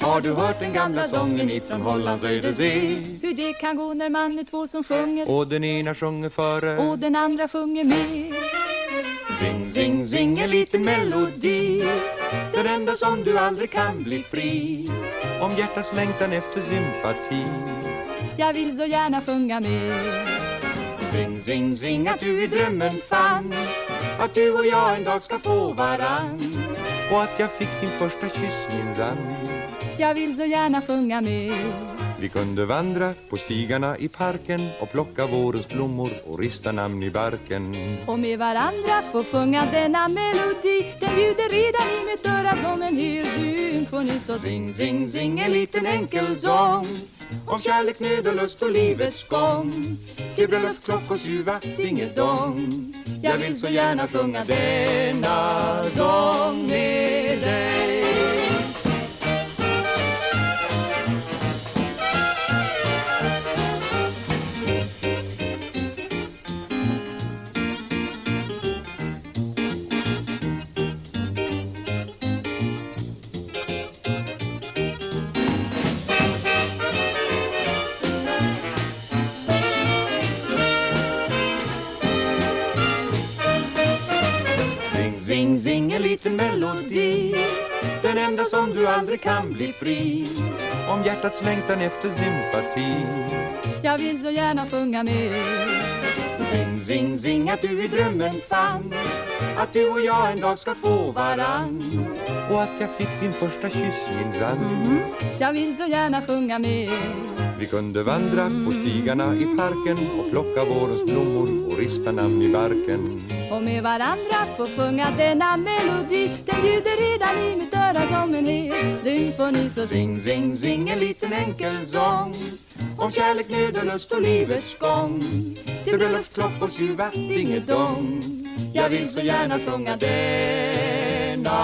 Har du hört den gamla sången ifrån Hollands ödesee? Hur det kan gå när man är två som sjunger. Och den ena sjunger före. Och den andra sjunger med Zing, zing, zing, en liten melodi. Den enda som du aldrig kan bli fri. Om hjärtats längtan efter sympati. Jag vill så gärna sjunga med Zing, zing, zing, att du i drömmen fann Att du och jag en dag ska få varann. Och att jag fick din första kyss minsann Jag vill så gärna sjunga med. Vi kunde vandra på stigarna i parken Och plocka vårens blommor och rista namn i barken. Och med varandra få sjunga denna melodi Den ljuder redan i mitt öra som en hel symfoni. Så Zing, zing, zing, en liten enkel sång Om kärlek, nöd och lust och livets gång. Till bröllopsklockors ljuva dingedong Jag vill så gärna sjunga denna sång med dig. Zing, zing, en liten melodi. Den enda som du aldrig kan bli fri. Om hjärtats längtan efter sympati. Jag vill så gärna sjunga med. Zing, zing, zing, att du i drömmen fann Att du och jag en dag ska få varann. Och att jag fick din första kyss minsann Mhm. Jag vill så gärna sjunga med vi kunde vandra på stigarna i parken Och plocka vårens blommor och rista namn i barken. Och med varandra få sjunga denna melodi Den ljuder redan i mitt öra som en hel. Symfoni Så Zing, zing, zing, en liten enkel sång. Om kärlek, nöd och lust och livets gång. Till bröllopsklockors ljuva dingedong Jag vill så gärna sjunga denna.